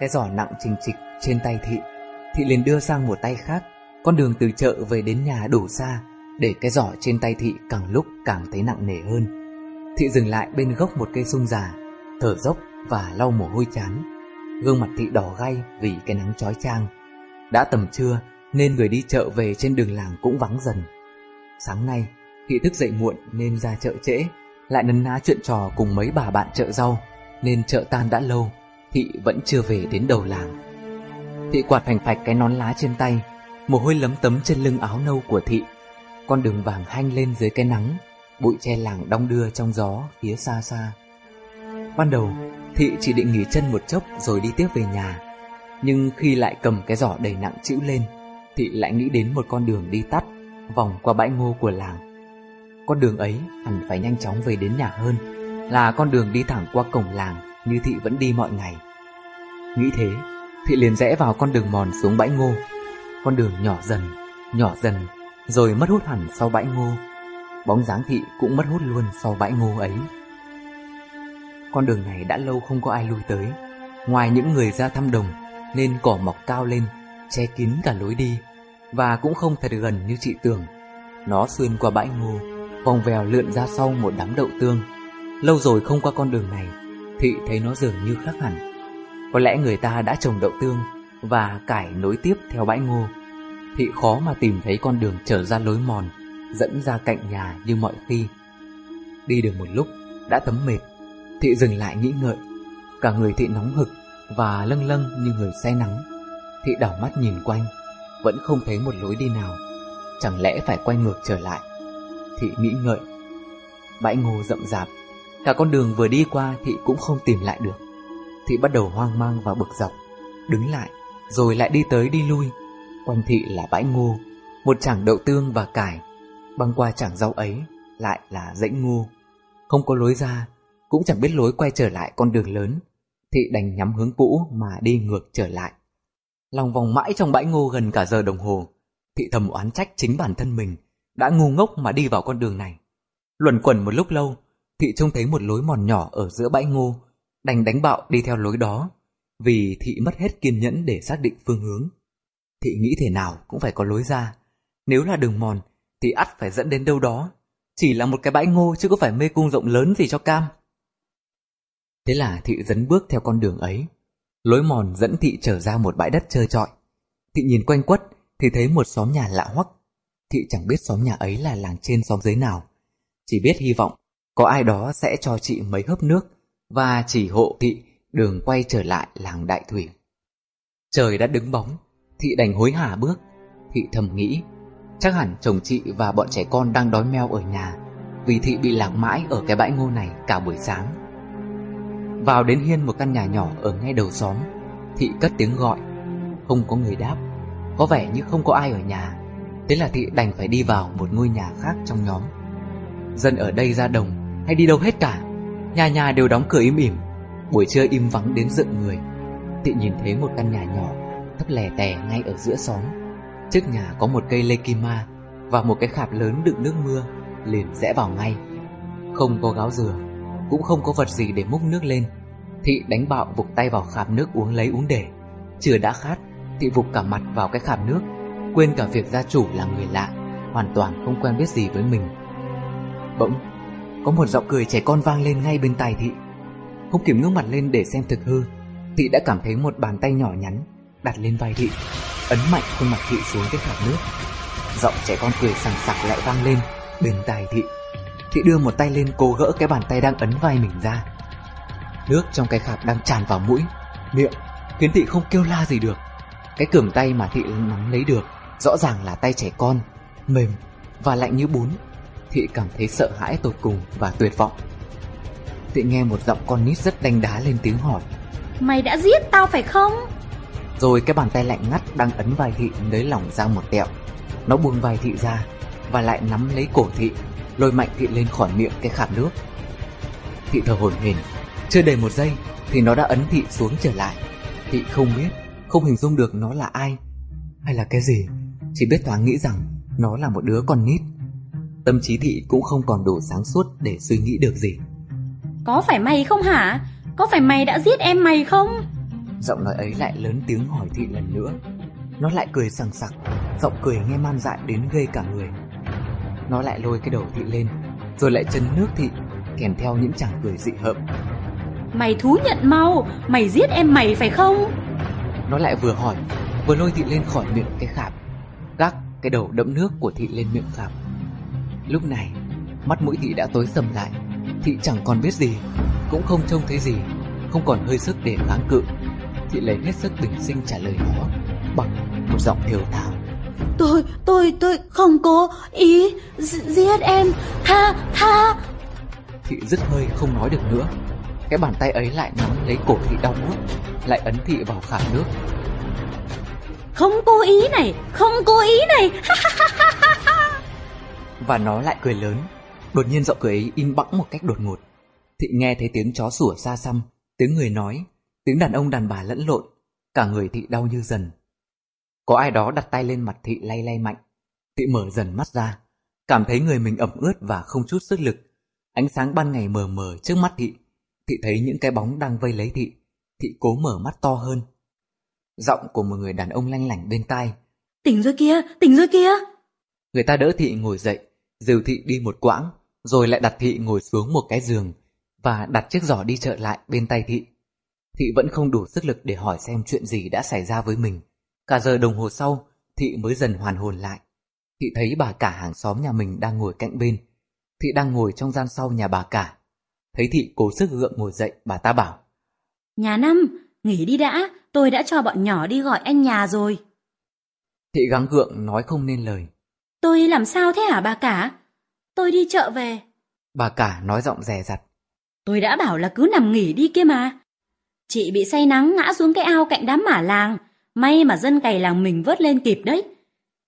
Cái giỏ nặng trình trịch trên tay thị. Thị liền đưa sang một tay khác. Con đường từ chợ về đến nhà đủ xa, Để cái giỏ trên tay thị càng lúc càng thấy nặng nề hơn. Thị dừng lại bên gốc một cây sung già, Thở dốc và lau mồ hôi chán. Gương mặt thị đỏ gay vì cái nắng chói chang. Đã tầm trưa, nên người đi chợ về trên đường làng cũng vắng dần. Sáng nay, Thị thức dậy muộn nên ra chợ trễ, Lại nấn ná chuyện trò cùng mấy bà bạn chợ rau, Nên chợ tan đã lâu. Thị vẫn chưa về đến đầu làng. Thị quạt phành phạch cái nón lá trên tay, Mồ hôi lấm tấm trên lưng áo nâu của thị. Con đường vàng hanh lên dưới cái nắng, Bụi tre làng đong đưa trong gió phía xa xa. Ban đầu, Thị chỉ định nghỉ chân một chốc rồi đi tiếp về nhà. Nhưng khi lại cầm cái giỏ đầy nặng chữ lên, Thị lại nghĩ đến một con đường đi tắt, Vòng qua bãi ngô của làng. Con đường ấy hẳn phải nhanh chóng về đến nhà hơn, Là con đường đi thẳng qua cổng làng. Như Thị vẫn đi mọi ngày. Nghĩ thế Thị liền rẽ vào con đường mòn xuống bãi ngô. Con đường nhỏ dần, nhỏ dần Rồi mất hút hẳn sau bãi ngô. Bóng dáng Thị cũng mất hút luôn sau bãi ngô ấy. Con đường này đã lâu không có ai lui tới. Ngoài những người ra thăm đồng Nên cỏ mọc cao lên Che kín cả lối đi. Và cũng không thật gần như chị tưởng. Nó xuyên qua bãi ngô Vòng vèo lượn ra sau một đám đậu tương. Lâu rồi không qua con đường này Thị thấy nó dường như khác hẳn có lẽ người ta đã trồng đậu tương và cải nối tiếp theo bãi ngô. Thị khó mà tìm thấy con đường trở ra lối mòn, dẫn ra cạnh nhà như mọi khi. Đi được một lúc, đã tấm mệt, Thị dừng lại nghĩ ngợi. Cả người Thị nóng hực và lâng lâng như người say nắng. Thị đảo mắt nhìn quanh, vẫn không thấy một lối đi nào. Chẳng lẽ phải quay ngược trở lại? Thị nghĩ ngợi. Bãi ngô rậm rạp, cả con đường vừa đi qua Thị cũng không tìm lại được. Thị bắt đầu hoang mang và bực dọc, Đứng lại, Rồi lại đi tới đi lui. Quanh thị là bãi ngô, Một chảng đậu tương và cải. Băng qua chảng rau ấy Lại là dãy ngô. Không có lối ra, Cũng chẳng biết lối quay trở lại con đường lớn. Thị đành nhắm hướng cũ mà đi ngược trở lại. Lòng vòng mãi trong bãi ngô gần cả giờ đồng hồ, Thị thầm oán trách chính bản thân mình Đã ngu ngốc mà đi vào con đường này. Luẩn quẩn một lúc lâu Thị trông thấy một lối mòn nhỏ ở giữa bãi ngô đành đánh bạo đi theo lối đó, vì thị mất hết kiên nhẫn để xác định phương hướng. Thị nghĩ thế nào cũng phải có lối ra, nếu là đường mòn thì ắt phải dẫn đến đâu đó, chỉ là một cái bãi ngô chứ có phải mê cung rộng lớn gì cho cam. Thế là thị dấn bước theo con đường ấy, lối mòn dẫn thị trở ra một bãi đất trơ trọi. Thị nhìn quanh quất thì thấy một xóm nhà lạ hoắc. Thị chẳng biết xóm nhà ấy là làng trên xóm dưới nào, chỉ biết hy vọng có ai đó sẽ cho chị mấy hớp nước và chỉ hộ thị đường quay trở lại làng đại thủy. Trời đã đứng bóng, thị đành hối hả bước, thị thầm nghĩ, chắc hẳn chồng chị và bọn trẻ con đang đói meo ở nhà, vì thị bị lạc mãi ở cái bãi ngô này cả buổi sáng. Vào đến hiên một căn nhà nhỏ ở ngay đầu xóm, thị cất tiếng gọi, không có người đáp, có vẻ như không có ai ở nhà, thế là thị đành phải đi vào một ngôi nhà khác trong nhóm. Dân ở đây ra đồng hay đi đâu hết cả. Nhà nhà đều đóng cửa im ỉm. Buổi trưa im vắng đến dựng người. Thị nhìn thấy một căn nhà nhỏ, Thấp lè tè ngay ở giữa xóm. Trước nhà có một cây lê kim ma Và một cái khạp lớn đựng nước mưa, Liền rẽ vào ngay. Không có gáo dừa Cũng không có vật gì để múc nước lên. Thị đánh bạo vục tay vào khạp nước uống lấy uống để. Chưa đã khát, Thị vục cả mặt vào cái khạp nước, Quên cả việc gia chủ là người lạ, Hoàn toàn không quen biết gì với mình. Bỗng có một giọng cười trẻ con vang lên ngay bên tai thị. Không kiểm ngước mặt lên để xem thực hư. Thị đã cảm thấy một bàn tay nhỏ nhắn Đặt lên vai thị, Ấn mạnh khuôn mặt thị xuống cái khảo nước. Giọng trẻ con cười sảng sặc lại vang lên Bên tai thị. Thị đưa một tay lên cố gỡ cái bàn tay đang ấn vai mình ra. Nước trong cái khạp đang tràn vào mũi, Miệng, Khiến thị không kêu la gì được. Cái cườm tay mà thị nắm lấy được Rõ ràng là tay trẻ con, Mềm và lạnh như bún. Thị cảm thấy sợ hãi tột cùng và tuyệt vọng. Thị nghe một giọng con nít rất đanh đá lên tiếng hỏi. Mày đã giết tao phải không? Rồi cái bàn tay lạnh ngắt đang ấn vai thị nới lỏng ra một tẹo. Nó buông vai thị ra Và lại nắm lấy cổ thị Lôi mạnh thị lên khỏi miệng cái khảm nước. Thị thở hổn hển. Chưa đầy một giây Thì nó đã ấn thị xuống trở lại. Thị không biết Không hình dung được nó là ai Hay là cái gì. Chỉ biết thoáng nghĩ rằng Nó là một đứa con nít Tâm trí thị cũng không còn đủ sáng suốt để suy nghĩ được gì. Có phải mày không hả? Có phải mày đã giết em mày không? Giọng nói ấy lại lớn tiếng hỏi thị lần nữa. Nó lại cười sằng sặc Giọng cười nghe man dại đến gây cả người. Nó lại lôi cái đầu thị lên Rồi lại chân nước thị Kèm theo những chàng cười dị hợm. Mày thú nhận mau Mày giết em mày phải không? Nó lại vừa hỏi Vừa lôi thị lên khỏi miệng cái khạp. Gác cái đầu đẫm nước của thị lên miệng khạp Lúc này Mắt mũi thị đã tối sầm lại. Thị chẳng còn biết gì Cũng không trông thấy gì Không còn hơi sức để kháng cự. Thị lấy hết sức bình sinh trả lời nó Bằng một giọng thều thào. Tôi, tôi, tôi không có ý giết em. Tha, tha. Thị dứt hơi không nói được nữa. Cái bàn tay ấy lại nắm lấy cổ thị đau buốt Lại ấn thị vào khả nước. Không cố ý này, không cố ý này Và nó lại cười lớn. Đột nhiên giọng cười ấy im bẵng một cách đột ngột. Thị nghe thấy tiếng chó sủa xa xăm Tiếng người nói Tiếng đàn ông đàn bà lẫn lộn Cả người thị đau như dần. Có ai đó đặt tay lên mặt thị lay lay mạnh. Thị mở dần mắt ra Cảm thấy người mình ẩm ướt và không chút sức lực. Ánh sáng ban ngày mờ mờ trước mắt thị Thị thấy những cái bóng đang vây lấy thị. Thị cố mở mắt to hơn. Giọng của một người đàn ông lanh lảnh bên tai. Tỉnh rồi kia, tỉnh rồi kia Người ta đỡ thị ngồi dậy Dìu thị đi một quãng Rồi lại đặt thị ngồi xuống một cái giường Và đặt chiếc giỏ đi chợ lại bên tay thị. Thị vẫn không đủ sức lực để hỏi xem chuyện gì đã xảy ra với mình. Cả giờ đồng hồ sau Thị mới dần hoàn hồn lại. Thị thấy bà cả hàng xóm nhà mình đang ngồi cạnh bên. Thị đang ngồi trong gian sau nhà bà cả. Thấy thị cố sức gượng ngồi dậy bà ta bảo Nhà năm, nghỉ đi đã Tôi đã cho bọn nhỏ đi gọi anh nhà rồi. Thị gắng gượng nói không nên lời Tôi làm sao thế hả bà cả? Tôi đi chợ về. Bà cả nói giọng rè rặt. Tôi đã bảo là cứ nằm nghỉ đi kia mà. Chị bị say nắng ngã xuống cái ao cạnh đám mả làng. May mà dân cày làng mình vớt lên kịp đấy.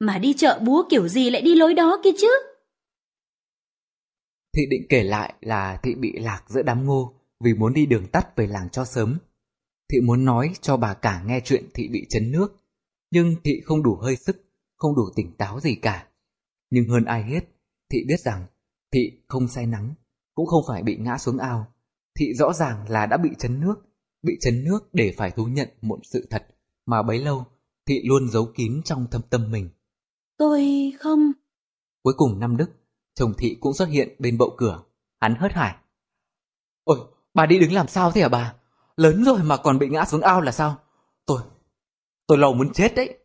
Mà đi chợ búa kiểu gì lại đi lối đó kia chứ? Thị định kể lại là thị bị lạc giữa đám ngô vì muốn đi đường tắt về làng cho sớm. Thị muốn nói cho bà cả nghe chuyện thị bị chấn nước, nhưng thị không đủ hơi sức, không đủ tỉnh táo gì cả. Nhưng hơn ai hết, Thị biết rằng Thị không say nắng, cũng không phải bị ngã xuống ao. Thị rõ ràng là đã bị chấn nước, bị chấn nước để phải thú nhận một sự thật mà bấy lâu Thị luôn giấu kín trong thâm tâm mình. Tôi không... Cuối cùng năm Đức, chồng Thị cũng xuất hiện bên bậu cửa. Hắn hớt hải. Ôi, bà đi đứng làm sao thế hả bà? Lớn rồi mà còn bị ngã xuống ao là sao? Tôi, tôi lâu muốn chết đấy.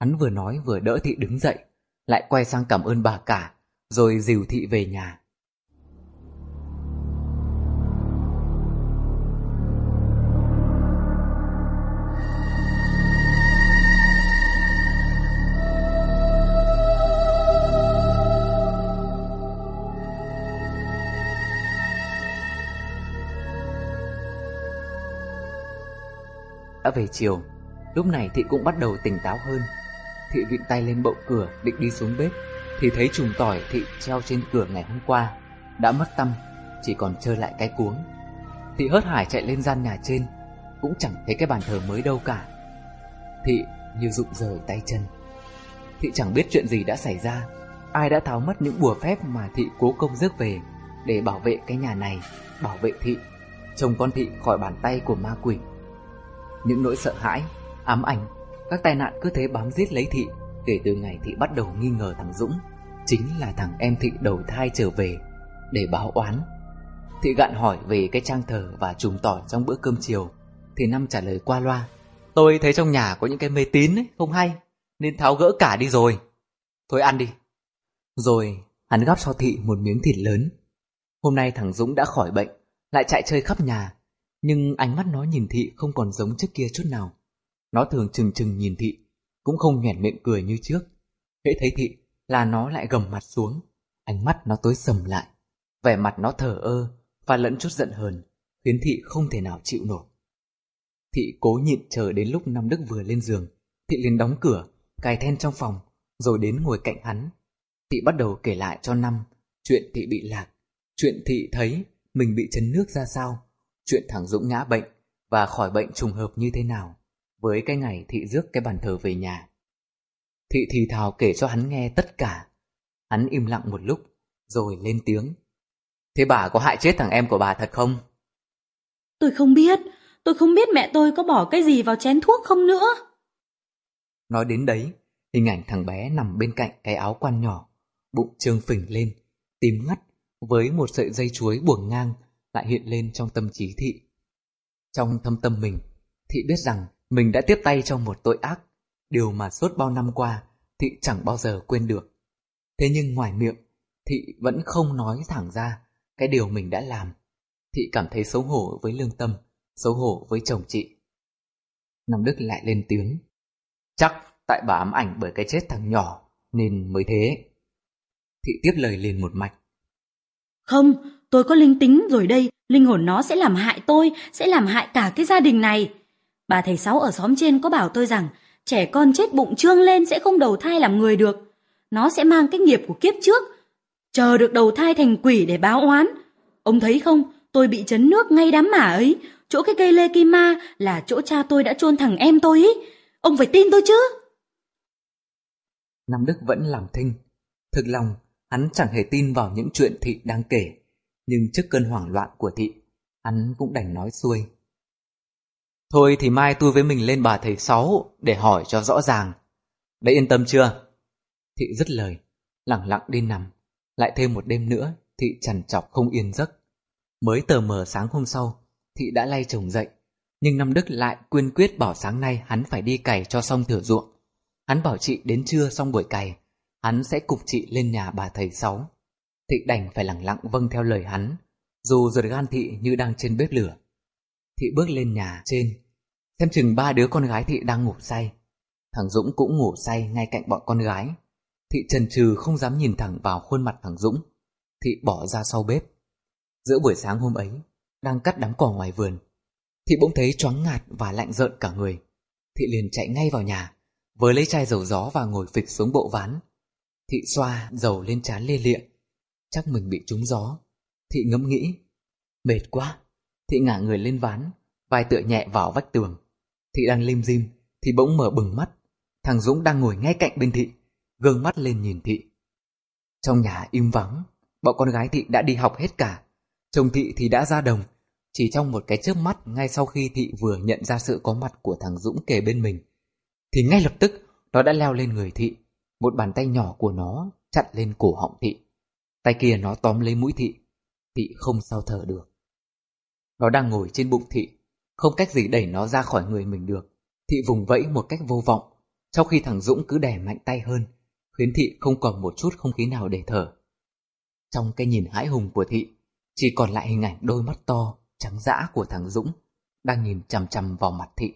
Hắn vừa nói vừa đỡ Thị đứng dậy lại quay sang cảm ơn bà cả, rồi dìu thị về nhà. Đã về chiều, lúc này thị cũng bắt đầu tỉnh táo hơn Thị vịn tay lên bậu cửa, định đi xuống bếp, Thì thấy chùm tỏi thị treo trên cửa ngày hôm qua, Đã mất tâm, Chỉ còn trơ lại cái cuống. Thị hớt hải chạy lên gian nhà trên, Cũng chẳng thấy cái bàn thờ mới đâu cả. Thị như rụng rời tay chân. Thị chẳng biết chuyện gì đã xảy ra, Ai đã tháo mất những bùa phép mà thị cố công rước về Để bảo vệ cái nhà này, Bảo vệ thị Chồng con thị khỏi bàn tay của ma quỷ. Những nỗi sợ hãi, Ám ảnh các tai nạn cứ thế bám giết lấy Thị. Kể từ ngày Thị bắt đầu nghi ngờ thằng Dũng Chính là thằng em Thị đầu thai trở về Để báo oán. Thị gạn hỏi về cái trang thờ và trùng tỏi trong bữa cơm chiều. Thì Năm trả lời qua loa Tôi thấy trong nhà có những cái mê tín ấy, không hay Nên tháo gỡ cả đi rồi. Thôi ăn đi. Rồi hắn gắp cho Thị một miếng thịt lớn. Hôm nay thằng Dũng đã khỏi bệnh Lại chạy chơi khắp nhà Nhưng ánh mắt nó nhìn Thị không còn giống trước kia chút nào nó thường chừng chừng nhìn thị, cũng không nhoẻn miệng cười như trước. Hễ thấy thị là nó lại gầm mặt xuống, ánh mắt nó tối sầm lại, vẻ mặt nó thở ơ và lẫn chút giận hờn, khiến thị không thể nào chịu nổi. Thị cố nhịn chờ đến lúc Nam Đức vừa lên giường, thị liền đóng cửa, cài then trong phòng, rồi đến ngồi cạnh hắn. Thị bắt đầu kể lại cho Năm chuyện thị bị lạc, chuyện thị thấy mình bị chấn nước ra sao, chuyện thằng Dũng ngã bệnh và khỏi bệnh trùng hợp như thế nào với cái ngày thị rước cái bàn thờ về nhà. Thị thì thào kể cho hắn nghe tất cả. Hắn im lặng một lúc, rồi lên tiếng. Thế bà có hại chết thằng em của bà thật không? Tôi không biết, tôi không biết mẹ tôi có bỏ cái gì vào chén thuốc không nữa. Nói đến đấy, hình ảnh thằng bé nằm bên cạnh cái áo quan nhỏ, bụng trương phình lên, tím ngắt với một sợi dây chuối buồng ngang lại hiện lên trong tâm trí thị. Trong thâm tâm mình, thị biết rằng mình đã tiếp tay cho một tội ác, điều mà suốt bao năm qua thị chẳng bao giờ quên được. Thế nhưng ngoài miệng, thị vẫn không nói thẳng ra cái điều mình đã làm. Thị cảm thấy xấu hổ với lương tâm, xấu hổ với chồng chị. Nam Đức lại lên tiếng. Chắc tại bà ám ảnh bởi cái chết thằng nhỏ nên mới thế. Thị tiếp lời liền một mạch. Không, tôi có linh tính rồi đây, linh hồn nó sẽ làm hại tôi, sẽ làm hại cả cái gia đình này. Bà thầy Sáu ở xóm trên có bảo tôi rằng trẻ con chết bụng trương lên sẽ không đầu thai làm người được. Nó sẽ mang cái nghiệp của kiếp trước, chờ được đầu thai thành quỷ để báo oán. Ông thấy không, tôi bị chấn nước ngay đám mả ấy, chỗ cái cây lê kim ma là chỗ cha tôi đã chôn thằng em tôi ý. Ông phải tin tôi chứ. Nam Đức vẫn làm thinh. Thực lòng, hắn chẳng hề tin vào những chuyện thị đang kể. Nhưng trước cơn hoảng loạn của thị, hắn cũng đành nói xuôi. Thôi thì mai tôi với mình lên bà thầy Sáu để hỏi cho rõ ràng. Đã yên tâm chưa? Thị dứt lời, lặng lặng đi nằm. Lại thêm một đêm nữa, thị trằn trọc không yên giấc. Mới tờ mờ sáng hôm sau, thị đã lay chồng dậy. Nhưng năm Đức lại quyên quyết bảo sáng nay hắn phải đi cày cho xong thửa ruộng. Hắn bảo chị đến trưa xong buổi cày, hắn sẽ cục chị lên nhà bà thầy Sáu. Thị đành phải lặng lặng vâng theo lời hắn, dù ruột gan thị như đang trên bếp lửa. Thị bước lên nhà trên, xem chừng ba đứa con gái thị đang ngủ say. Thằng Dũng cũng ngủ say ngay cạnh bọn con gái. Thị trần trừ không dám nhìn thẳng vào khuôn mặt thằng Dũng. Thị bỏ ra sau bếp. Giữa buổi sáng hôm ấy, đang cắt đám cỏ ngoài vườn. Thị bỗng thấy choáng ngạt và lạnh rợn cả người. Thị liền chạy ngay vào nhà, với lấy chai dầu gió và ngồi phịch xuống bộ ván. Thị xoa dầu lên trán lê lịa. Chắc mình bị trúng gió. Thị ngẫm nghĩ. Mệt quá. Thị ngả người lên ván, vai tựa nhẹ vào vách tường. Thị đang lim dim, thì bỗng mở bừng mắt. Thằng Dũng đang ngồi ngay cạnh bên thị, gương mắt lên nhìn thị. Trong nhà im vắng, bọn con gái thị đã đi học hết cả. Chồng thị thì đã ra đồng, chỉ trong một cái chớp mắt ngay sau khi thị vừa nhận ra sự có mặt của thằng Dũng kề bên mình. Thì ngay lập tức, nó đã leo lên người thị, một bàn tay nhỏ của nó chặn lên cổ họng thị. Tay kia nó tóm lấy mũi thị, thị không sao thở được. Nó đang ngồi trên bụng thị, không cách gì đẩy nó ra khỏi người mình được. Thị vùng vẫy một cách vô vọng, trong khi thằng Dũng cứ đè mạnh tay hơn, khiến thị không còn một chút không khí nào để thở. Trong cái nhìn hãi hùng của thị, chỉ còn lại hình ảnh đôi mắt to, trắng dã của thằng Dũng, đang nhìn chằm chằm vào mặt thị.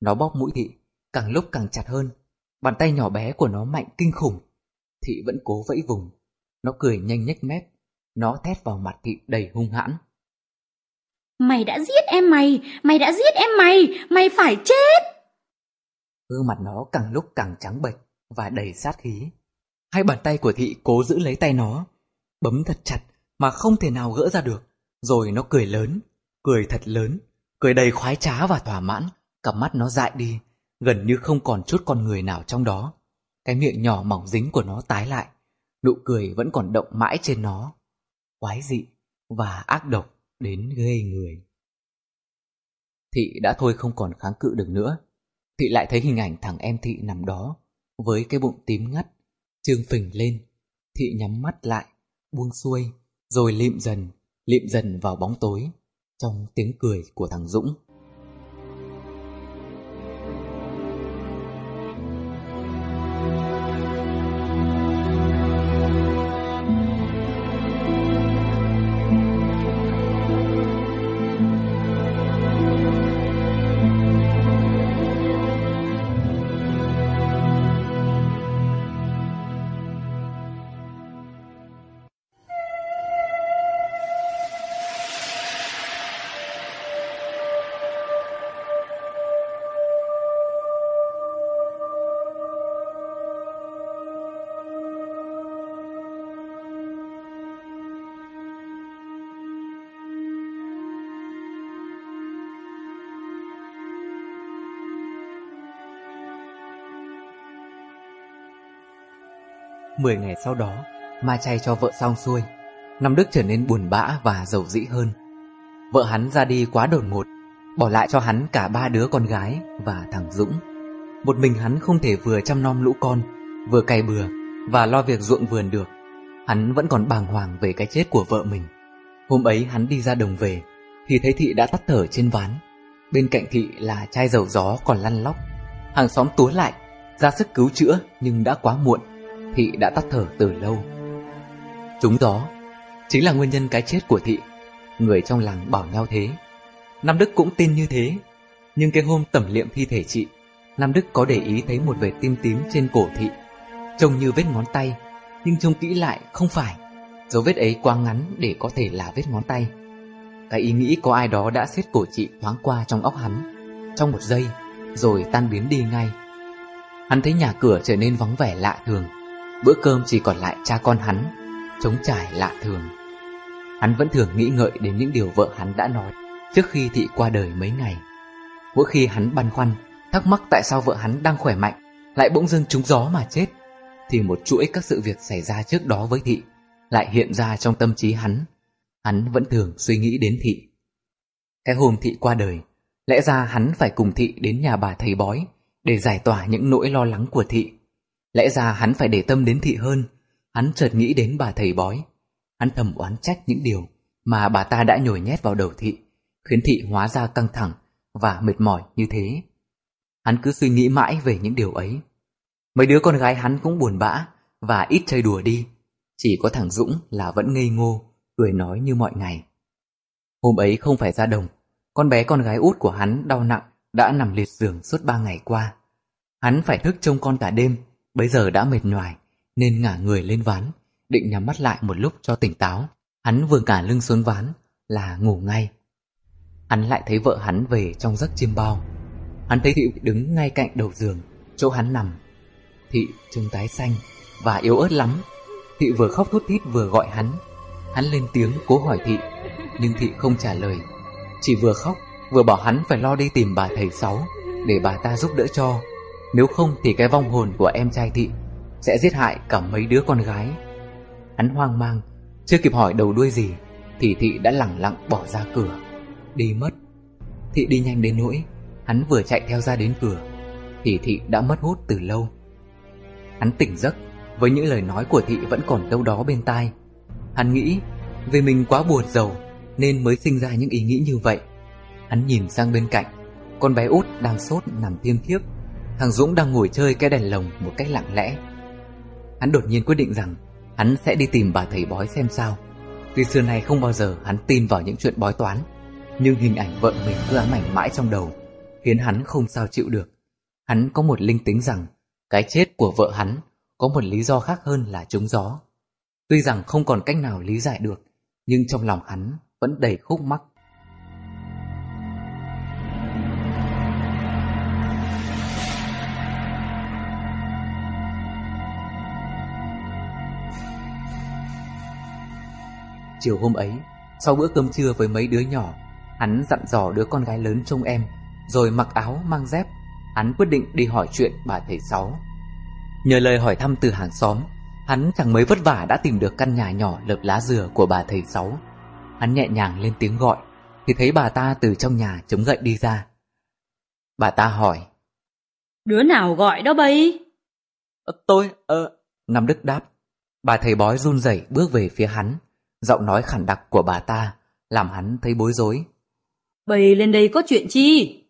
Nó bóp mũi thị, càng lúc càng chặt hơn, bàn tay nhỏ bé của nó mạnh kinh khủng. Thị vẫn cố vẫy vùng, nó cười nhanh nhếch mép, nó thét vào mặt thị đầy hung hãn. Mày đã giết em mày, mày đã giết em mày, mày phải chết. Gương mặt nó càng lúc càng trắng bệch và đầy sát khí. Hai bàn tay của thị cố giữ lấy tay nó, bấm thật chặt mà không thể nào gỡ ra được. Rồi nó cười lớn, cười thật lớn, cười đầy khoái trá và thỏa mãn. Cặp mắt nó dại đi, gần như không còn chút con người nào trong đó. Cái miệng nhỏ mỏng dính của nó tái lại, nụ cười vẫn còn động mãi trên nó. Quái dị và ác độc đến ghê người. Thị đã thôi không còn kháng cự được nữa. Thị lại thấy hình ảnh thằng em Thị nằm đó, với cái bụng tím ngắt, trương phình lên. Thị nhắm mắt lại, buông xuôi, rồi lịm dần, lịm dần vào bóng tối, trong tiếng cười của thằng Dũng. 10 ngày sau đó, ma chay cho vợ xong xuôi. Năm Đức trở nên buồn bã và giàu dĩ hơn. Vợ hắn ra đi quá đột ngột, bỏ lại cho hắn cả ba đứa con gái và thằng Dũng. Một mình hắn không thể vừa chăm nom lũ con, vừa cày bừa và lo việc ruộng vườn được. Hắn vẫn còn bàng hoàng về cái chết của vợ mình. Hôm ấy hắn đi ra đồng về, thì thấy Thị đã tắt thở trên ván. Bên cạnh Thị là chai dầu gió còn lăn lóc. Hàng xóm túa lại, ra sức cứu chữa nhưng đã quá muộn. Thị đã tắt thở từ lâu. Chúng đó chính là nguyên nhân cái chết của Thị. Người trong làng bảo nhau thế. Nam Đức cũng tin như thế. Nhưng cái hôm tẩm liệm thi thể chị, Nam Đức có để ý thấy một vệt tim tím trên cổ Thị. Trông như vết ngón tay, nhưng trông kỹ lại không phải. Dấu vết ấy quá ngắn để có thể là vết ngón tay. Cái ý nghĩ có ai đó đã xiết cổ chị thoáng qua trong óc hắn, trong một giây, rồi tan biến đi ngay. Hắn thấy nhà cửa trở nên vắng vẻ lạ thường, bữa cơm chỉ còn lại cha con hắn, trống trải lạ thường. Hắn vẫn thường nghĩ ngợi đến những điều vợ hắn đã nói trước khi thị qua đời mấy ngày. Mỗi khi hắn băn khoăn, thắc mắc tại sao vợ hắn đang khỏe mạnh, lại bỗng dưng trúng gió mà chết, thì một chuỗi các sự việc xảy ra trước đó với thị lại hiện ra trong tâm trí hắn. Hắn vẫn thường suy nghĩ đến thị. Cái hôm thị qua đời, lẽ ra hắn phải cùng thị đến nhà bà thầy bói để giải tỏa những nỗi lo lắng của thị. Lẽ ra hắn phải để tâm đến thị hơn, hắn chợt nghĩ đến bà thầy bói. Hắn thầm oán trách những điều mà bà ta đã nhồi nhét vào đầu thị, khiến thị hóa ra căng thẳng và mệt mỏi như thế. Hắn cứ suy nghĩ mãi về những điều ấy. Mấy đứa con gái hắn cũng buồn bã và ít chơi đùa đi. Chỉ có thằng Dũng là vẫn ngây ngô, cười nói như mọi ngày. Hôm ấy không phải ra đồng, con bé con gái út của hắn đau nặng đã nằm liệt giường suốt ba ngày qua. Hắn phải thức trông con cả đêm, bây giờ đã mệt nhoài, nên ngả người lên ván, định nhắm mắt lại một lúc cho tỉnh táo. Hắn vừa cả lưng xuống ván là ngủ ngay. Hắn lại thấy vợ hắn về trong giấc chiêm bao. Hắn thấy Thị đứng ngay cạnh đầu giường, chỗ hắn nằm. Thị trông tái xanh và yếu ớt lắm. Thị vừa khóc thút thít vừa gọi hắn. Hắn lên tiếng cố hỏi Thị, nhưng Thị không trả lời. Chỉ vừa khóc vừa bảo hắn phải lo đi tìm bà thầy Sáu để bà ta giúp đỡ cho. Nếu không thì cái vong hồn của em trai Thị sẽ giết hại cả mấy đứa con gái. Hắn hoang mang, chưa kịp hỏi đầu đuôi gì thì Thị đã lẳng lặng bỏ ra cửa, đi mất. Thị đi nhanh đến nỗi, hắn vừa chạy theo ra đến cửa thì Thị đã mất hút từ lâu. Hắn tỉnh giấc với những lời nói của Thị vẫn còn đâu đó bên tai. Hắn nghĩ vì mình quá buồn giàu nên mới sinh ra những ý nghĩ như vậy. Hắn nhìn sang bên cạnh, con bé út đang sốt nằm tiêm thiếp, thằng Dũng đang ngồi chơi cái đèn lồng một cách lặng lẽ. Hắn đột nhiên quyết định rằng hắn sẽ đi tìm bà thầy bói xem sao. Tuy xưa nay không bao giờ hắn tin vào những chuyện bói toán, nhưng hình ảnh vợ mình cứ ám ảnh mãi trong đầu, khiến hắn không sao chịu được. Hắn có một linh tính rằng cái chết của vợ hắn có một lý do khác hơn là trúng gió. Tuy rằng không còn cách nào lý giải được, nhưng trong lòng hắn vẫn đầy khúc mắc. Chiều hôm ấy, sau bữa cơm trưa với mấy đứa nhỏ, hắn dặn dò đứa con gái lớn trông em, rồi mặc áo mang dép, hắn quyết định đi hỏi chuyện bà thầy Sáu. Nhờ lời hỏi thăm từ hàng xóm, hắn chẳng mấy vất vả đã tìm được căn nhà nhỏ lợp lá dừa của bà thầy Sáu. Hắn nhẹ nhàng lên tiếng gọi, thì thấy bà ta từ trong nhà chống gậy đi ra. Bà ta hỏi. Đứa nào gọi đó bây? Tôi, ờ... Nam Đức đáp. Bà thầy bói run rẩy bước về phía hắn. Giọng nói khản đặc của bà ta làm hắn thấy bối rối. Bày lên đây có chuyện chi?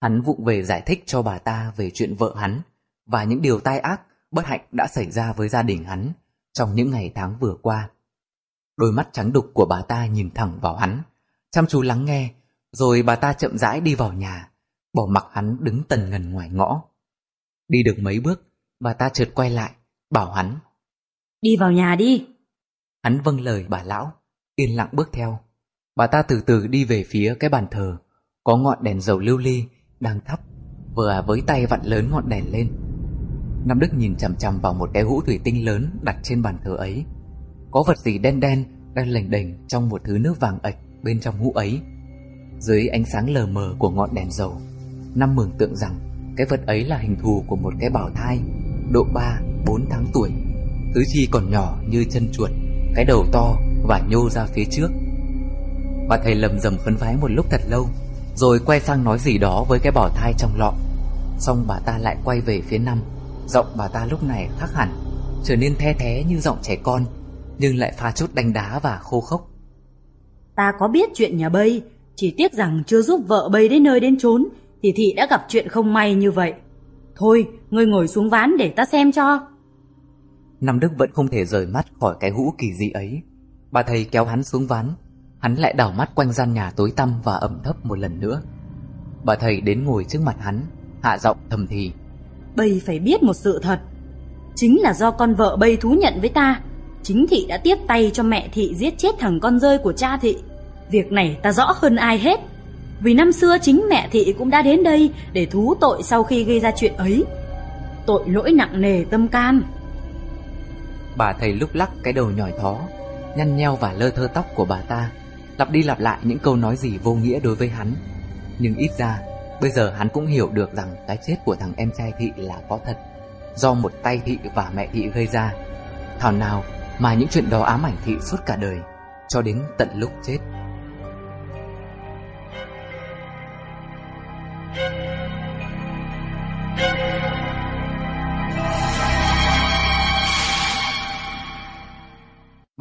Hắn vụng về giải thích cho bà ta về chuyện vợ hắn và những điều tai ác, bất hạnh đã xảy ra với gia đình hắn trong những ngày tháng vừa qua. Đôi mắt trắng đục của bà ta nhìn thẳng vào hắn, chăm chú lắng nghe, rồi bà ta chậm rãi đi vào nhà, bỏ mặc hắn đứng tần ngần ngoài ngõ. Đi được mấy bước, bà ta chợt quay lại, bảo hắn. Đi vào nhà đi. Hắn vâng lời bà lão, yên lặng bước theo. Bà ta từ từ đi về phía cái bàn thờ, có ngọn đèn dầu lưu ly đang thắp, vừa à với tay vặn lớn ngọn đèn lên. Nam Đức nhìn chằm chằm vào một cái hũ thủy tinh lớn đặt trên bàn thờ ấy. Có vật gì đen đen đang lềnh đềnh trong một thứ nước vàng ạch bên trong hũ ấy. Dưới ánh sáng lờ mờ của ngọn đèn dầu, nam mường tượng rằng cái vật ấy là hình thù của một cái bảo thai độ 3, 4 tháng tuổi. Tứ chi còn nhỏ như chân chuột, cái đầu to và nhô ra phía trước. Bà thầy lầm rầm phấn vái một lúc thật lâu, Rồi quay sang nói gì đó với cái bỏ thai trong lọ. Xong bà ta lại quay về phía năm. Giọng bà ta lúc này khác hẳn Trở nên the thế như giọng trẻ con Nhưng lại pha chút đánh đá và khô khốc. Ta có biết chuyện nhà bây Chỉ tiếc rằng chưa giúp vợ bây đến nơi đến chốn Thì thị đã gặp chuyện không may như vậy. Thôi, ngươi ngồi xuống ván để ta xem cho. Nam Đức vẫn không thể rời mắt khỏi cái hũ kỳ dị ấy. Bà thầy kéo hắn xuống ván, Hắn lại đảo mắt quanh gian nhà tối tăm và ẩm thấp một lần nữa. Bà thầy đến ngồi trước mặt hắn, Hạ giọng thầm thì, Bây phải biết một sự thật, Chính là do con vợ bây thú nhận với ta, Chính thị đã tiếp tay cho mẹ thị giết chết thằng con rơi của cha thị. Việc này ta rõ hơn ai hết, Vì năm xưa chính mẹ thị cũng đã đến đây Để thú tội sau khi gây ra chuyện ấy. Tội lỗi nặng nề tâm can. Bà thầy lúc lắc cái đầu nhỏi thó, Nhăn nheo và lơ thơ tóc của bà ta, Lặp đi lặp lại những câu nói gì vô nghĩa đối với hắn. Nhưng ít ra, Bây giờ hắn cũng hiểu được rằng Cái chết của thằng em trai thị là có thật, Do một tay thị và mẹ thị gây ra. Thảo nào mà những chuyện đó ám ảnh thị suốt cả đời, Cho đến tận lúc chết.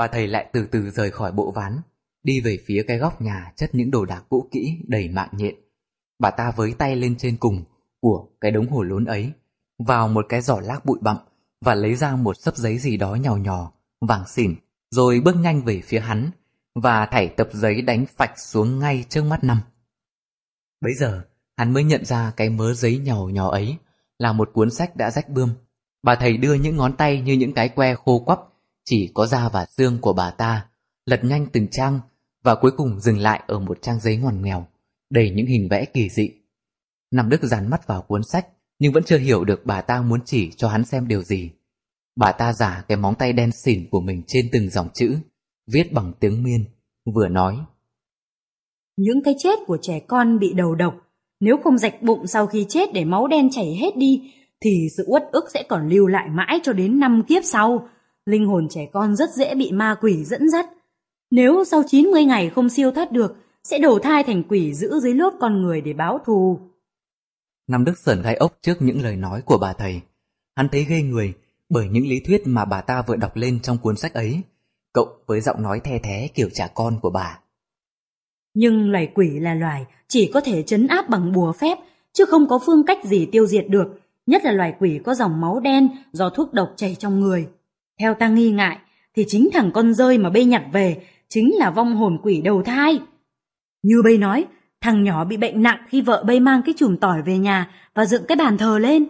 Bà thầy lại từ từ rời khỏi bộ ván, Đi về phía cái góc nhà chất những đồ đạc cũ kỹ đầy mạng nhện. Bà ta với tay lên trên cùng của cái đống hồ lốn ấy, Vào một cái giỏ lác bụi bặm Và lấy ra một sấp giấy gì đó nhỏ nhỏ, Vàng xỉn, Rồi bước nhanh về phía hắn Và thảy tập giấy đánh phạch xuống ngay trước mắt năm. Bấy giờ, hắn mới nhận ra cái mớ giấy nhỏ nhỏ ấy Là một cuốn sách đã rách bươm. Bà thầy đưa những ngón tay như những cái que khô quắp chỉ có da và xương của bà ta Lật nhanh từng trang và cuối cùng dừng lại ở một trang giấy ngoằn nghèo, đầy những hình vẽ kỳ dị. Nam Đức dán mắt vào cuốn sách, nhưng vẫn chưa hiểu được bà ta muốn chỉ cho hắn xem điều gì. Bà ta giả cái móng tay đen xỉn của mình trên từng dòng chữ, viết bằng tiếng miên, vừa nói. Những cái chết của trẻ con bị đầu độc, nếu không rạch bụng sau khi chết để máu đen chảy hết đi, thì sự uất ức sẽ còn lưu lại mãi cho đến năm kiếp sau. Linh hồn trẻ con rất dễ bị ma quỷ dẫn dắt, nếu sau 90 ngày không siêu thoát được, sẽ đổ thai thành quỷ giữ dưới lốt con người để báo thù. Nam Đức sởn gai ốc trước những lời nói của bà thầy. Hắn thấy ghê người bởi những lý thuyết mà bà ta vừa đọc lên trong cuốn sách ấy, cộng với giọng nói the thế kiểu trả con của bà. Nhưng loài quỷ là loài chỉ có thể chấn áp bằng bùa phép, chứ không có phương cách gì tiêu diệt được, nhất là loài quỷ có dòng máu đen do thuốc độc chảy trong người. Theo ta nghi ngại, thì chính thằng con rơi mà bê nhặt về chính là vong hồn quỷ đầu thai. Như bây nói, thằng nhỏ bị bệnh nặng khi vợ bây mang cái chùm tỏi về nhà và dựng cái bàn thờ lên.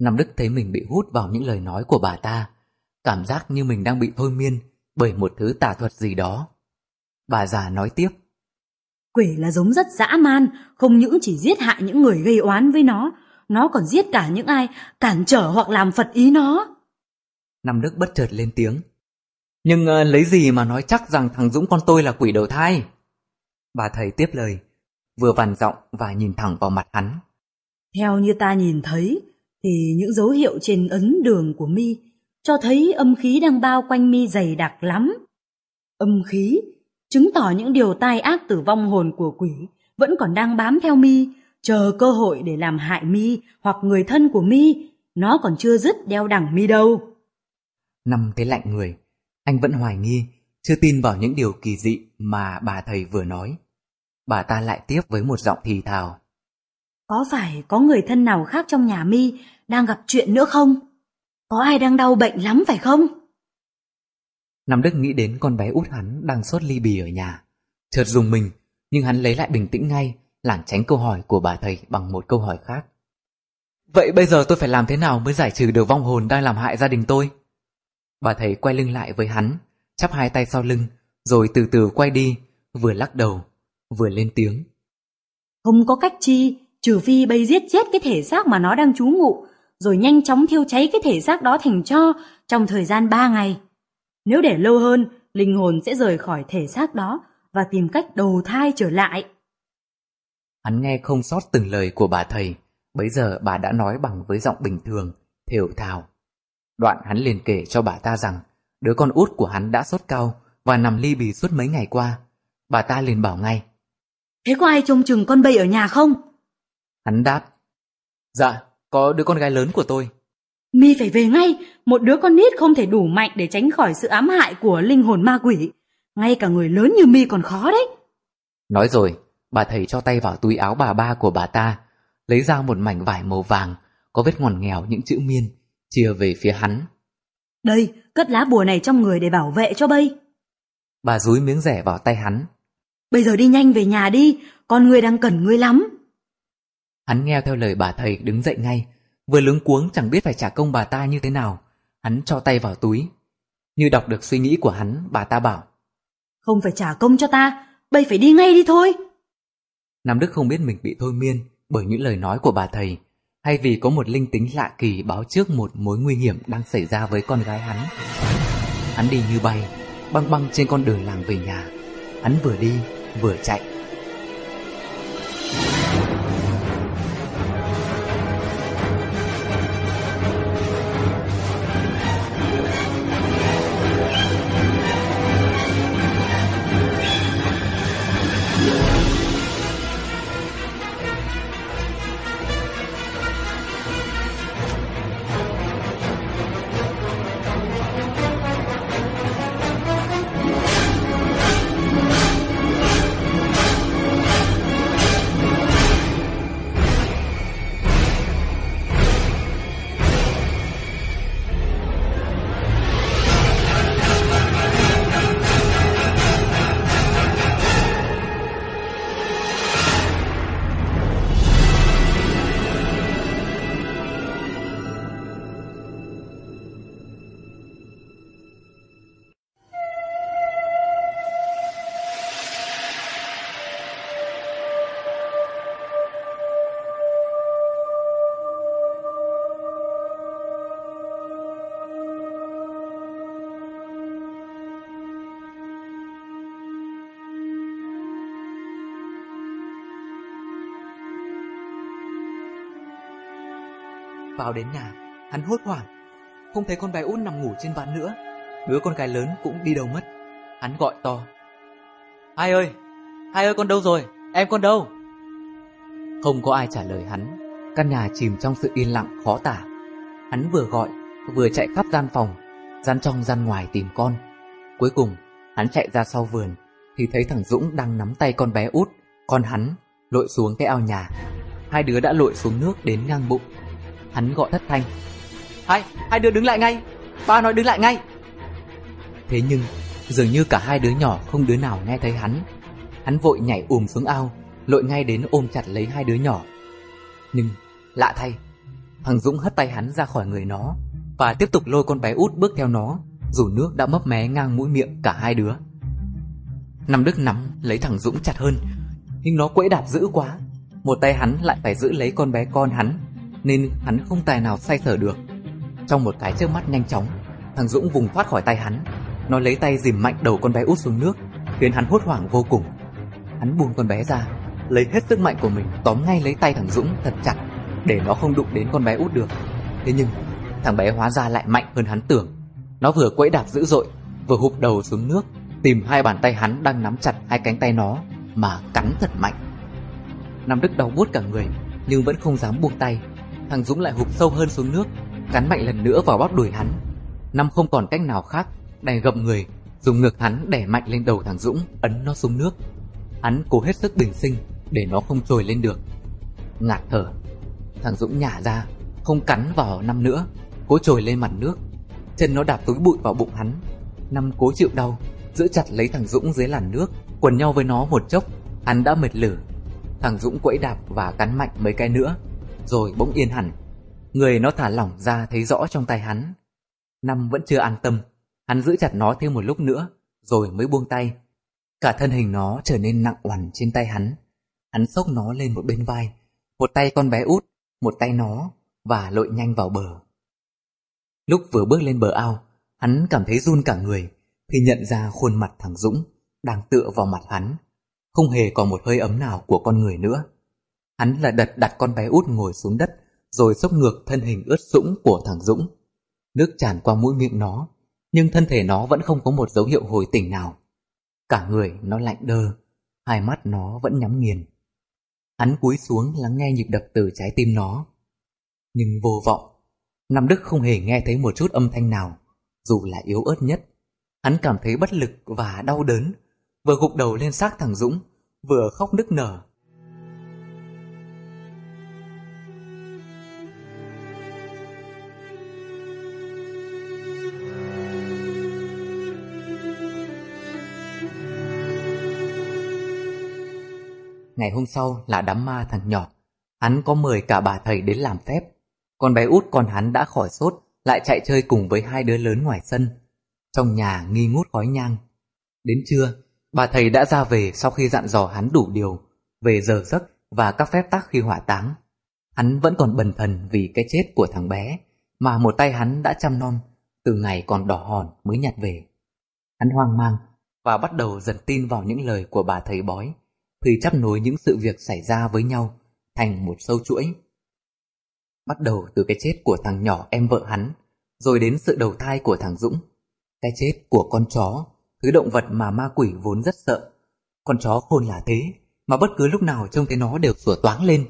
Nam Đức thấy mình bị hút vào những lời nói của bà ta, cảm giác như mình đang bị thôi miên bởi một thứ tà thuật gì đó. Bà già nói tiếp. Quỷ là giống rất dã man, không những chỉ giết hại những người gây oán với nó, nó còn giết cả những ai cản trở hoặc làm phật ý nó. Nam Đức bất chợt lên tiếng. Nhưng uh, lấy gì mà nói chắc rằng thằng Dũng con tôi là quỷ đầu thai? Bà thầy tiếp lời, vừa vằn giọng và nhìn thẳng vào mặt hắn. Theo như ta nhìn thấy, thì những dấu hiệu trên ấn đường của mi cho thấy âm khí đang bao quanh mi dày đặc lắm. Âm khí chứng tỏ những điều tai ác tử vong hồn của quỷ vẫn còn đang bám theo mi, chờ cơ hội để làm hại mi hoặc người thân của mi, nó còn chưa dứt đeo đẳng mi đâu. Năm thấy lạnh người, anh vẫn hoài nghi, chưa tin vào những điều kỳ dị mà bà thầy vừa nói. Bà ta lại tiếp với một giọng thì thào. Có phải có người thân nào khác trong nhà mi đang gặp chuyện nữa không? Có ai đang đau bệnh lắm phải không? Nam Đức nghĩ đến con bé út hắn đang sốt ly bì ở nhà. Chợt dùng mình, nhưng hắn lấy lại bình tĩnh ngay, lảng tránh câu hỏi của bà thầy bằng một câu hỏi khác. Vậy bây giờ tôi phải làm thế nào mới giải trừ được vong hồn đang làm hại gia đình tôi? Bà thầy quay lưng lại với hắn, chắp hai tay sau lưng, rồi từ từ quay đi, vừa lắc đầu, vừa lên tiếng. Không có cách chi, trừ phi bây giết chết cái thể xác mà nó đang trú ngụ, rồi nhanh chóng thiêu cháy cái thể xác đó thành cho trong thời gian ba ngày. Nếu để lâu hơn, linh hồn sẽ rời khỏi thể xác đó và tìm cách đầu thai trở lại. Hắn nghe không sót từng lời của bà thầy, bấy giờ bà đã nói bằng với giọng bình thường, thều thào. Đoạn hắn liền kể cho bà ta rằng đứa con út của hắn đã sốt cao và nằm ly bì suốt mấy ngày qua. Bà ta liền bảo ngay. Thế có ai trông chừng con bầy ở nhà không? Hắn đáp. Dạ, có đứa con gái lớn của tôi. Mi phải về ngay, một đứa con nít không thể đủ mạnh để tránh khỏi sự ám hại của linh hồn ma quỷ. Ngay cả người lớn như Mi còn khó đấy. Nói rồi, bà thầy cho tay vào túi áo bà ba của bà ta, lấy ra một mảnh vải màu vàng, có vết ngoằn nghèo những chữ miên, chia về phía hắn. Đây, cất lá bùa này trong người để bảo vệ cho bây. Bà dúi miếng rẻ vào tay hắn. Bây giờ đi nhanh về nhà đi, con người đang cần ngươi lắm. Hắn nghe theo lời bà thầy đứng dậy ngay, vừa luống cuống chẳng biết phải trả công bà ta như thế nào. Hắn cho tay vào túi. Như đọc được suy nghĩ của hắn, bà ta bảo. Không phải trả công cho ta, bây phải đi ngay đi thôi. Nam Đức không biết mình bị thôi miên bởi những lời nói của bà thầy, hay vì có một linh tính lạ kỳ báo trước một mối nguy hiểm đang xảy ra với con gái hắn. Hắn đi như bay, băng băng trên con đường làng về nhà. Hắn vừa đi, vừa chạy. Vào đến nhà, hắn hốt hoảng. Không thấy con bé út nằm ngủ trên ván nữa. Đứa con gái lớn cũng đi đâu mất. Hắn gọi to. Hai ơi, hai ơi con đâu rồi? Em con đâu? Không có ai trả lời hắn. Căn nhà chìm trong sự yên lặng khó tả. Hắn vừa gọi, vừa chạy khắp gian phòng, gian trong gian ngoài tìm con. Cuối cùng, hắn chạy ra sau vườn, thì thấy thằng Dũng đang nắm tay con bé út, con hắn lội xuống cái ao nhà. Hai đứa đã lội xuống nước đến ngang bụng. Hắn gọi thất thanh. Hai, hai đứa đứng lại ngay. Ba nói đứng lại ngay. Thế nhưng dường như cả hai đứa nhỏ không đứa nào nghe thấy hắn. Hắn vội nhảy ùm xuống ao Lội ngay đến ôm chặt lấy hai đứa nhỏ. Nhưng lạ thay Thằng Dũng hất tay hắn ra khỏi người nó Và tiếp tục lôi con bé út bước theo nó Dù nước đã mấp mé ngang mũi miệng cả hai đứa. Năm Đức nắm lấy thằng Dũng chặt hơn Nhưng nó quẫy đạp dữ quá. Một tay hắn lại phải giữ lấy con bé con hắn nên hắn không tài nào xoay sở được. Trong một cái trước mắt nhanh chóng, thằng Dũng vùng thoát khỏi tay hắn. Nó lấy tay dìm mạnh đầu con bé út xuống nước, khiến hắn hốt hoảng vô cùng. Hắn buông con bé ra, lấy hết sức mạnh của mình tóm ngay lấy tay thằng Dũng thật chặt để nó không đụng đến con bé út được. Thế nhưng, thằng bé hóa ra lại mạnh hơn hắn tưởng. Nó vừa quẫy đạp dữ dội, vừa hụp đầu xuống nước, tìm hai bàn tay hắn đang nắm chặt hai cánh tay nó mà cắn thật mạnh. Nam Đức đau buốt cả người nhưng vẫn không dám buông tay Thằng Dũng lại hụt sâu hơn xuống nước, Cắn mạnh lần nữa vào bắp đùi hắn. Năm không còn cách nào khác, Đành gập người, Dùng ngực hắn đẻ mạnh lên đầu thằng Dũng, Ấn nó xuống nước. Hắn cố hết sức bình sinh Để nó không trồi lên được. Ngạt thở, Thằng Dũng nhả ra, Không cắn vào năm nữa, Cố trồi lên mặt nước. Chân nó đạp túi bụi vào bụng hắn. Năm cố chịu đau, Giữ chặt lấy thằng Dũng dưới làn nước, Quần nhau với nó một chốc, Hắn đã mệt lử. Thằng Dũng quẫy đạp và cắn mạnh mấy cái nữa rồi bỗng yên hẳn. Người nó thả lỏng ra thấy rõ trong tay hắn. Năm vẫn chưa an tâm, hắn giữ chặt nó thêm một lúc nữa, rồi mới buông tay. Cả thân hình nó trở nên nặng oằn trên tay hắn. Hắn xốc nó lên một bên vai, một tay con bé út, một tay nó, và lội nhanh vào bờ. Lúc vừa bước lên bờ ao, hắn cảm thấy run cả người, thì nhận ra khuôn mặt thằng Dũng đang tựa vào mặt hắn, không hề còn một hơi ấm nào của con người nữa. Hắn là đật đặt con bé út ngồi xuống đất, rồi xốc ngược thân hình ướt sũng của thằng Dũng. Nước tràn qua mũi miệng nó, nhưng thân thể nó vẫn không có một dấu hiệu hồi tỉnh nào. Cả người nó lạnh đơ, hai mắt nó vẫn nhắm nghiền. Hắn cúi xuống lắng nghe nhịp đập từ trái tim nó. Nhưng vô vọng, Nam Đức không hề nghe thấy một chút âm thanh nào, dù là yếu ớt nhất. Hắn cảm thấy bất lực và đau đớn, vừa gục đầu lên xác thằng Dũng, vừa khóc nức nở. Ngày hôm sau là đám ma thằng nhỏ. Hắn có mời cả bà thầy đến làm phép. Con bé út con hắn đã khỏi sốt, lại chạy chơi cùng với hai đứa lớn ngoài sân. Trong nhà nghi ngút khói nhang. Đến trưa, bà thầy đã ra về sau khi dặn dò hắn đủ điều về giờ giấc và các phép tắc khi hỏa táng. Hắn vẫn còn bần thần vì cái chết của thằng bé mà một tay hắn đã chăm nom từ ngày còn đỏ hòn mới nhặt về. Hắn hoang mang và bắt đầu dần tin vào những lời của bà thầy bói thì chắp nối những sự việc xảy ra với nhau thành một sâu chuỗi. Bắt đầu từ cái chết của thằng nhỏ em vợ hắn, rồi đến sự đầu thai của thằng Dũng. Cái chết của con chó, thứ động vật mà ma quỷ vốn rất sợ. Con chó khôn là thế, mà bất cứ lúc nào trông thấy nó đều sủa toáng lên.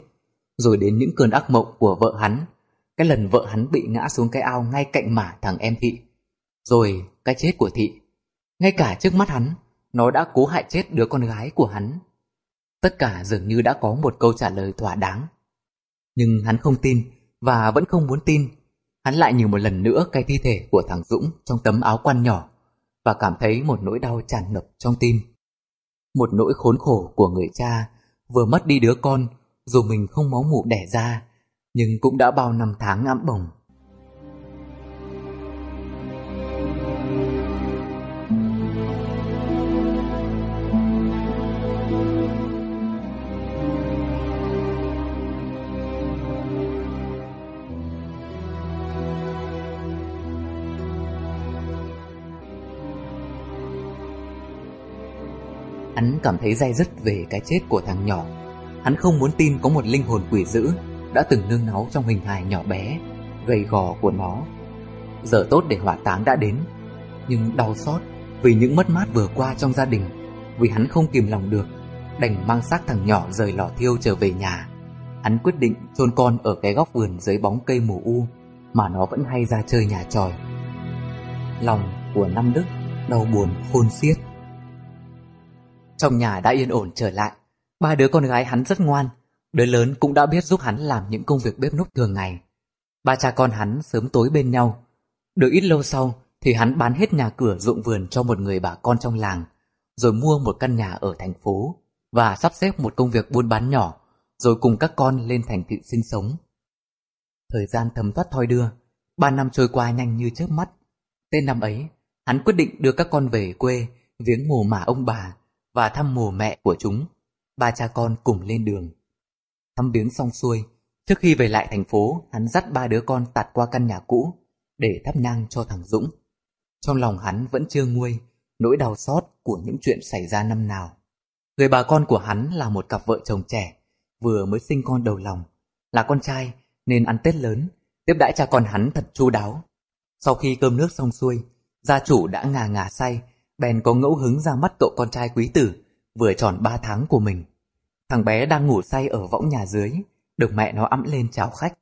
Rồi đến những cơn ác mộng của vợ hắn, cái lần vợ hắn bị ngã xuống cái ao ngay cạnh mả thằng em Thị. Rồi cái chết của Thị. Ngay cả trước mắt hắn, nó đã cố hại chết đứa con gái của hắn. Tất cả dường như đã có một câu trả lời thỏa đáng. Nhưng hắn không tin và vẫn không muốn tin. Hắn lại nhìn một lần nữa cái thi thể của thằng Dũng trong tấm áo quan nhỏ và cảm thấy một nỗi đau tràn ngập trong tim. Một nỗi khốn khổ của người cha vừa mất đi đứa con dù mình không máu mủ đẻ ra nhưng cũng đã bao năm tháng ẵm bồng Hắn cảm thấy dai dứt về cái chết của thằng nhỏ. Hắn không muốn tin có một linh hồn quỷ dữ Đã từng nương náu trong hình hài nhỏ bé, Gầy gò của nó. Giờ tốt để hỏa táng đã đến, Nhưng đau xót Vì những mất mát vừa qua trong gia đình, Vì hắn không kìm lòng được, Đành mang xác thằng nhỏ rời lò thiêu trở về nhà. Hắn quyết định chôn con ở cái góc vườn dưới bóng cây mù u Mà nó vẫn hay ra chơi nhà tròi. Lòng của Năm Đức đau buồn, khôn xiết trong nhà đã yên ổn trở lại. Ba đứa con gái hắn rất ngoan, đứa lớn cũng đã biết giúp hắn làm những công việc bếp núc thường ngày. Ba cha con hắn sớm tối bên nhau. Được ít lâu sau thì hắn bán hết nhà cửa ruộng vườn cho một người bà con trong làng, rồi mua một căn nhà ở thành phố và sắp xếp một công việc buôn bán nhỏ, rồi cùng các con lên thành thị sinh sống. Thời gian thấm thoát thoi đưa, ba năm trôi qua nhanh như chớp mắt. Tên năm ấy, hắn quyết định đưa các con về quê viếng mồ mả ông bà và thăm mồ mẹ của chúng. Ba cha con cùng lên đường. Thăm viếng xong xuôi, trước khi về lại thành phố, hắn dắt ba đứa con tạt qua căn nhà cũ để thắp nhang cho thằng Dũng. Trong lòng hắn vẫn chưa nguôi nỗi đau xót của những chuyện xảy ra năm nào. Người bà con của hắn là một cặp vợ chồng trẻ, vừa mới sinh con đầu lòng, là con trai nên ăn Tết lớn, tiếp đãi cha con hắn thật chu đáo. Sau khi cơm nước xong xuôi, gia chủ đã ngà ngà say bèn có ngẫu hứng ra mắt cậu con trai quý tử, vừa tròn ba tháng của mình. Thằng bé đang ngủ say ở võng nhà dưới, được mẹ nó ẵm lên chào khách.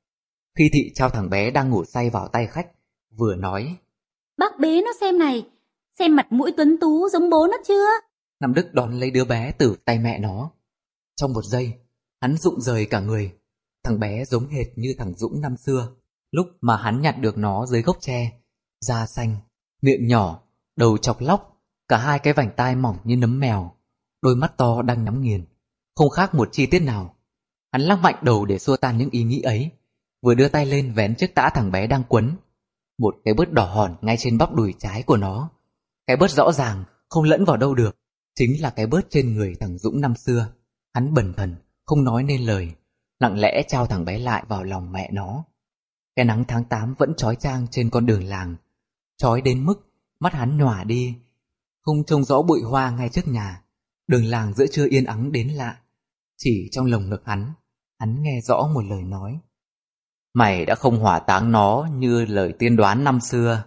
Khi thị trao thằng bé đang ngủ say vào tay khách, vừa nói. Bác bế nó xem này, xem mặt mũi tuấn tú giống bố nó chưa? Nam Đức đón lấy đứa bé từ tay mẹ nó. Trong một giây, hắn rụng rời cả người. Thằng bé giống hệt như thằng Dũng năm xưa, lúc mà hắn nhặt được nó dưới gốc tre. Da xanh, miệng nhỏ, đầu chọc lóc Cả hai cái vành tai mỏng như nấm mèo, đôi mắt to đang nhắm nghiền, không khác một chi tiết nào. Hắn lắc mạnh đầu để xua tan những ý nghĩ ấy, vừa đưa tay lên vén chiếc tã thằng bé đang quấn. Một cái bớt đỏ hòn ngay trên bắp đùi trái của nó. Cái bớt rõ ràng, không lẫn vào đâu được, chính là cái bớt trên người thằng Dũng năm xưa. Hắn bần thần, không nói nên lời, lặng lẽ trao thằng bé lại vào lòng mẹ nó. Cái nắng tháng 8 vẫn trói trang trên con đường làng, trói đến mức mắt hắn nhòa đi không trông rõ bụi hoa ngay trước nhà. Đường làng giữa trưa yên ắng đến lạ. Chỉ trong lồng ngực hắn, hắn nghe rõ một lời nói. Mày đã không hỏa táng nó như lời tiên đoán năm xưa.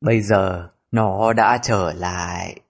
Bây giờ nó đã trở lại.